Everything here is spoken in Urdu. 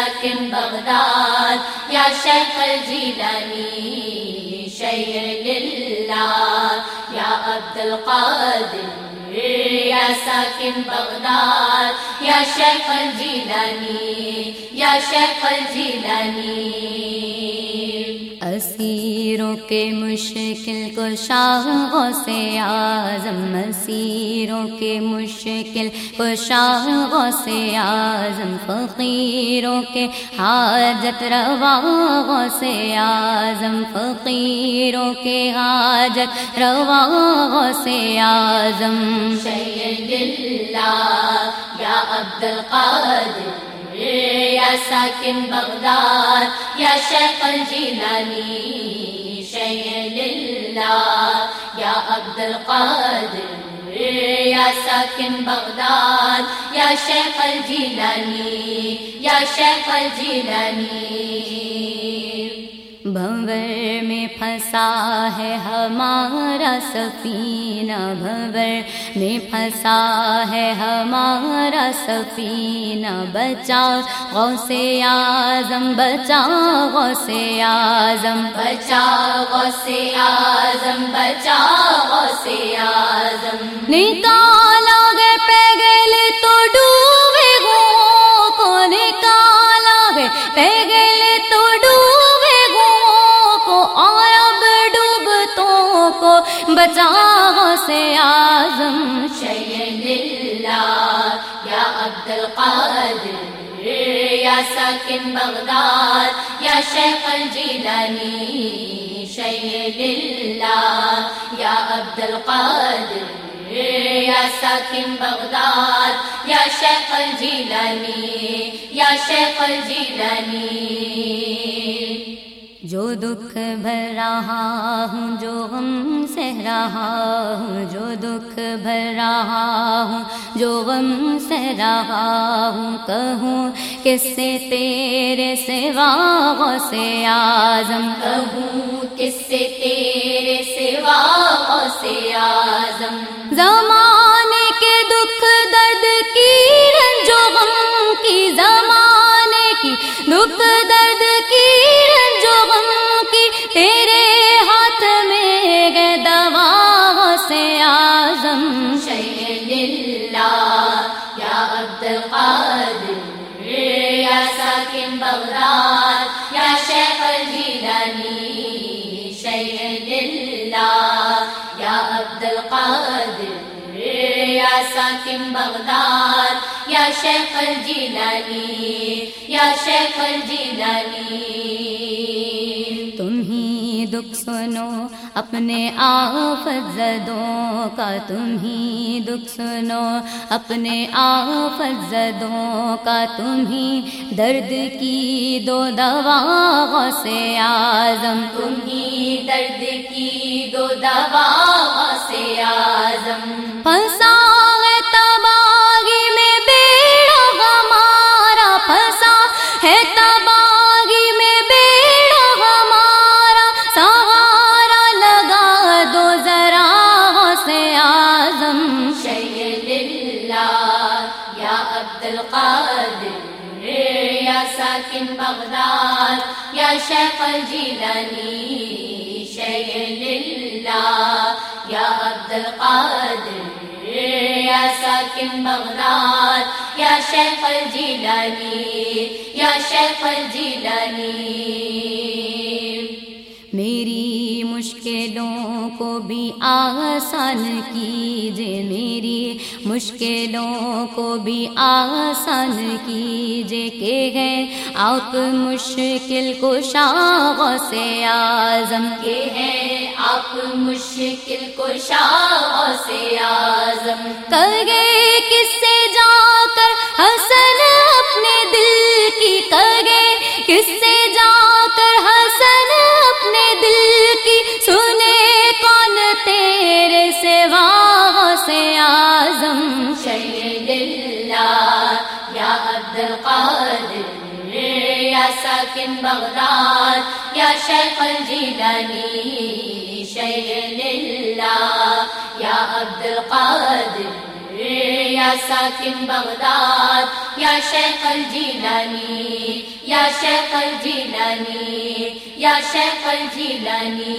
ساکن بغداد یا شیخ الجیلانی شیر للہ یا عبد القادر یا ساکن بغداد یا شیخ الجیلانی یا شیخ الجیلانی اسیروں کے مشکل کو شاہوں سے اعظم اسیروں کے مشکل کو شاہوں سے اعظم، فقیروں کے حاجت رواغوں سے اعظم، فقیروں کے حاجت رواغوں سے اعظم۔ سید اللہ یا عبد القادر ساکن بغداد، یا شیخ الجیلانی شیل اللہ یا عبد القادر یا ساکن بغداد، یا شیخ الجیلانی، یا شیخ الجیلانی۔ بھور میں پھنسا ہے ہمارا سفینہ بھور میں پھنسا ہے ہمارا سفینہ۔ بچا غوث اعظم بچا غوث اعظم۔ بچا غوث اعظم بچا غوث اعظم۔ نکالا گے پیگل تو کو بچا سے آزم سید اللہ یا عبد القادر یا ساکن بغداد یا شیخ الجیلانی سید اللہ یا عبد القادر یا ساکن بغداد یا شیخ الجیلانی یا شیخ الجیلانی جو دکھ بھر رہا ہوں، جو غم سہ رہا ہوں، جو دکھ بھر رہا ہوں، جو غم سہ رہا ہوں۔ کہوں کس سے تیرے سوا سے آزم کہوں کس سے تیرے سوا سے آزم زمانے کے دکھ درد کی رنجو غم کی، زمانے کی دکھ القادر یا ساکن بغداد یا شیخ الجیلانی سید اللہ یا عبد القادر یا ساکن بغداد یا شیخ الجیلانی یا شیخ الجیلانی دکھ سنو اپنے آفت زدوں کا تم ہی دکھ سنو اپنے آفت زدوں کا تم ہی درد کی دو دوا سے آزم تم ہی درد کی دو دوا سے آزم پھنسا یا ساکن بغداد، یا شیخ الجیلانی سید اللہ یا عبد القادر یا ساکن بغداد، یا شیخ الجیلانی، یا شیخ الجیلانی۔ مشکلوں کو بھی آسان کیجے میری، مشکلوں کو بھی آسان کیجے کہ ہے آپ مشکل کو شاغ سے آزم کے ہیں آپ مشکل کو شاہ سے آزم کر گئے کس سے سوا سے آزم سید اللہ، یا عبد القادر، یا ساکن بغداد، یا شیخ الجیلانی شیر للہ یا عبد القادر، یا ساکن بغداد، یا شیخ الجیلانی، یا شیخ الجیلانی، یا شیخ الجیلانی۔